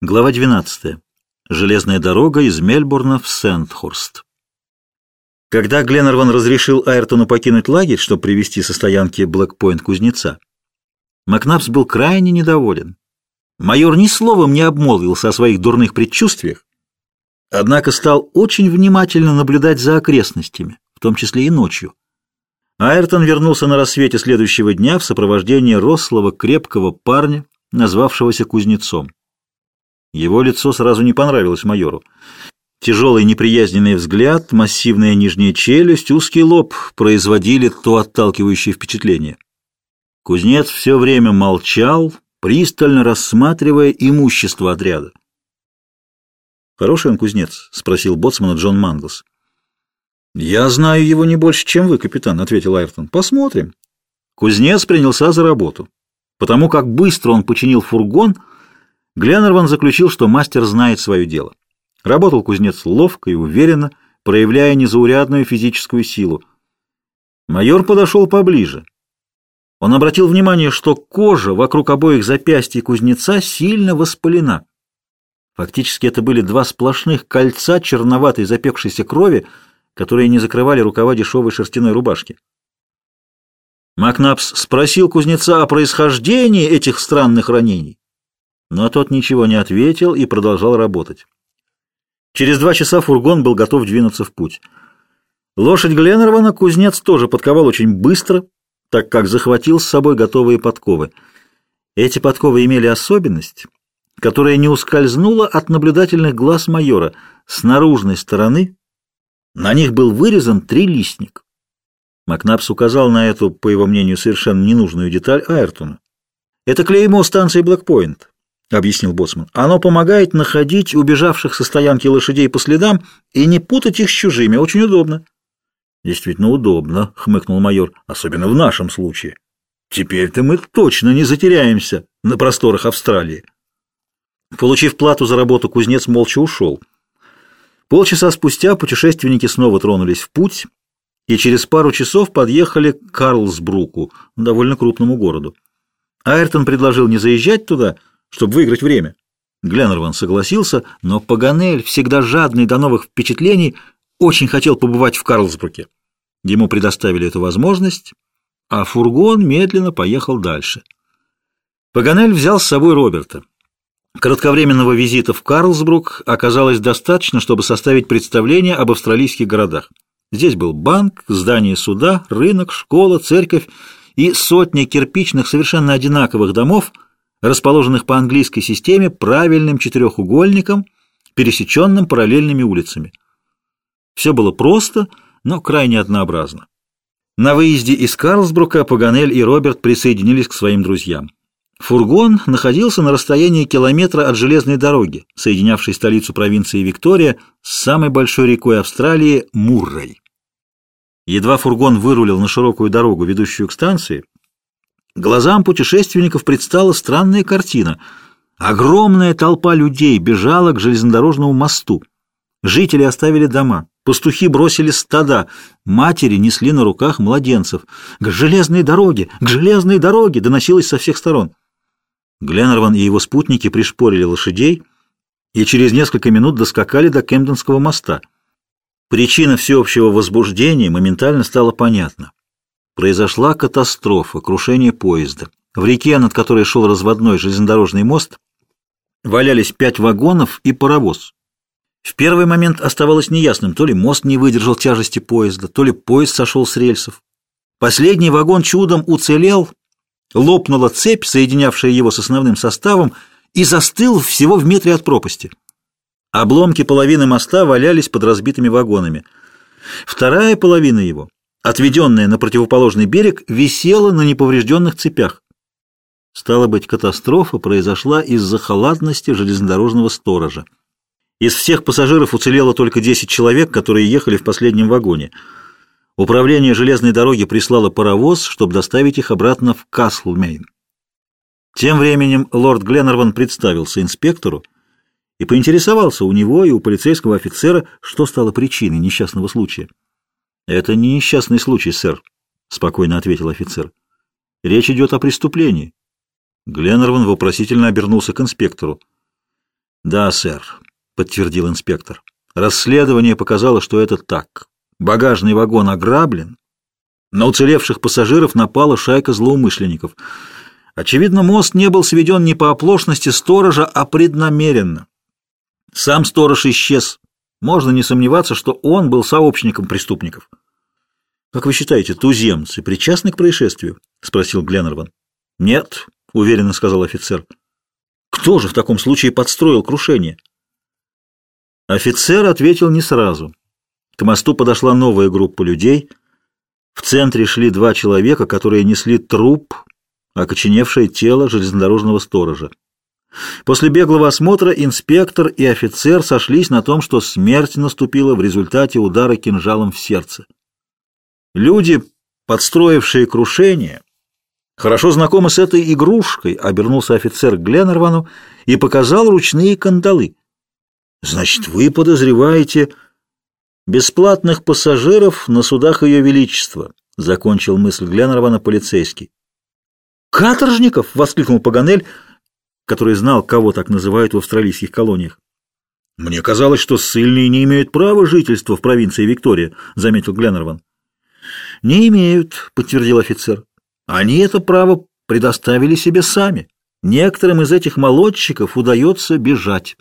Глава 12. Железная дорога из Мельбурна в Сент-Хорст. Когда Гленнерван разрешил Айртону покинуть лагерь, чтобы привести со стоянки Блэкпойнт кузнеца, Макнапс был крайне недоволен. Майор ни словом не обмолвился о своих дурных предчувствиях, однако стал очень внимательно наблюдать за окрестностями, в том числе и ночью. Айртон вернулся на рассвете следующего дня в сопровождении рослого, крепкого парня, назвавшегося кузнецом. Его лицо сразу не понравилось майору. Тяжелый неприязненный взгляд, массивная нижняя челюсть, узкий лоб производили то отталкивающее впечатление. Кузнец все время молчал, пристально рассматривая имущество отряда. «Хороший он кузнец?» — спросил боцмана Джон Манглс. «Я знаю его не больше, чем вы, капитан», — ответил Айртон. «Посмотрим». Кузнец принялся за работу. Потому как быстро он починил фургон — Гленнерван заключил, что мастер знает свое дело. Работал кузнец ловко и уверенно, проявляя незаурядную физическую силу. Майор подошел поближе. Он обратил внимание, что кожа вокруг обоих запястий кузнеца сильно воспалена. Фактически это были два сплошных кольца черноватой запекшейся крови, которые не закрывали рукава дешевой шерстяной рубашки. Макнапс спросил кузнеца о происхождении этих странных ранений. Но тот ничего не ответил и продолжал работать. Через два часа фургон был готов двинуться в путь. Лошадь Гленнервана кузнец тоже подковал очень быстро, так как захватил с собой готовые подковы. Эти подковы имели особенность, которая не ускользнула от наблюдательных глаз майора. С наружной стороны на них был вырезан трилистник. Макнапс указал на эту, по его мнению, совершенно ненужную деталь Айртона. Это клеймо станции Блэкпойнт. — объяснил Боцман. «Оно помогает находить убежавших со стоянки лошадей по следам и не путать их с чужими. Очень удобно». «Действительно удобно», — хмыкнул майор, — «особенно в нашем случае. Теперь-то мы точно не затеряемся на просторах Австралии». Получив плату за работу, кузнец молча ушел. Полчаса спустя путешественники снова тронулись в путь и через пару часов подъехали к Карлсбруку, довольно крупному городу. Айртон предложил не заезжать туда — чтобы выиграть время. Гленнерван согласился, но Паганель, всегда жадный до новых впечатлений, очень хотел побывать в Карлсбруке. Ему предоставили эту возможность, а фургон медленно поехал дальше. Паганель взял с собой Роберта. Кратковременного визита в Карлсбрук оказалось достаточно, чтобы составить представление об австралийских городах. Здесь был банк, здание суда, рынок, школа, церковь и сотни кирпичных совершенно одинаковых домов – расположенных по английской системе правильным четырехугольником, пересеченным параллельными улицами. Все было просто, но крайне однообразно. На выезде из Карлсбрука Паганель и Роберт присоединились к своим друзьям. Фургон находился на расстоянии километра от железной дороги, соединявшей столицу провинции Виктория с самой большой рекой Австралии Муррой. Едва фургон вырулил на широкую дорогу, ведущую к станции, Глазам путешественников предстала странная картина. Огромная толпа людей бежала к железнодорожному мосту. Жители оставили дома, пастухи бросили стада, матери несли на руках младенцев. «К железной дороге! К железной дороге!» доносилось со всех сторон. Гленнерван и его спутники пришпорили лошадей и через несколько минут доскакали до Кемденского моста. Причина всеобщего возбуждения моментально стала понятна произошла катастрофа, крушение поезда. В реке, над которой шел разводной железнодорожный мост, валялись пять вагонов и паровоз. В первый момент оставалось неясным, то ли мост не выдержал тяжести поезда, то ли поезд сошел с рельсов. Последний вагон чудом уцелел, лопнула цепь, соединявшая его с основным составом, и застыл всего в метре от пропасти. Обломки половины моста валялись под разбитыми вагонами. Вторая половина его отведенная на противоположный берег, висела на неповрежденных цепях. Стало быть, катастрофа произошла из-за халатности железнодорожного сторожа. Из всех пассажиров уцелело только 10 человек, которые ехали в последнем вагоне. Управление железной дороги прислало паровоз, чтобы доставить их обратно в Каслмейн. Тем временем лорд Гленнерван представился инспектору и поинтересовался у него и у полицейского офицера, что стало причиной несчастного случая. «Это не несчастный случай, сэр», — спокойно ответил офицер. «Речь идет о преступлении». Гленнерван вопросительно обернулся к инспектору. Да, сэр, подтвердил инспектор. Расследование показало, что это так. Багажный вагон ограблен. На уцелевших пассажиров напала шайка злоумышленников. Очевидно, мост не был сведен не по оплошности сторожа, а преднамеренно. Сам сторож исчез. Можно не сомневаться, что он был сообщником преступников. «Как вы считаете, туземцы причастны к происшествию?» — спросил Гленнерван. «Нет», — уверенно сказал офицер. «Кто же в таком случае подстроил крушение?» Офицер ответил не сразу. К мосту подошла новая группа людей. В центре шли два человека, которые несли труп, окоченевшее тело железнодорожного сторожа. После беглого осмотра инспектор и офицер сошлись на том, что смерть наступила в результате удара кинжалом в сердце. Люди, подстроившие крушение, хорошо знакомы с этой игрушкой, обернулся офицер к Гленнервану и показал ручные кандалы. Значит, вы подозреваете бесплатных пассажиров на судах Ее Величества, закончил мысль Гленнервана полицейский. Каторжников! воскликнул Паганель, который знал, кого так называют в австралийских колониях. Мне казалось, что ссыльные не имеют права жительства в провинции Виктория, заметил Гленнерван. «Не имеют», — подтвердил офицер. «Они это право предоставили себе сами. Некоторым из этих молодчиков удается бежать».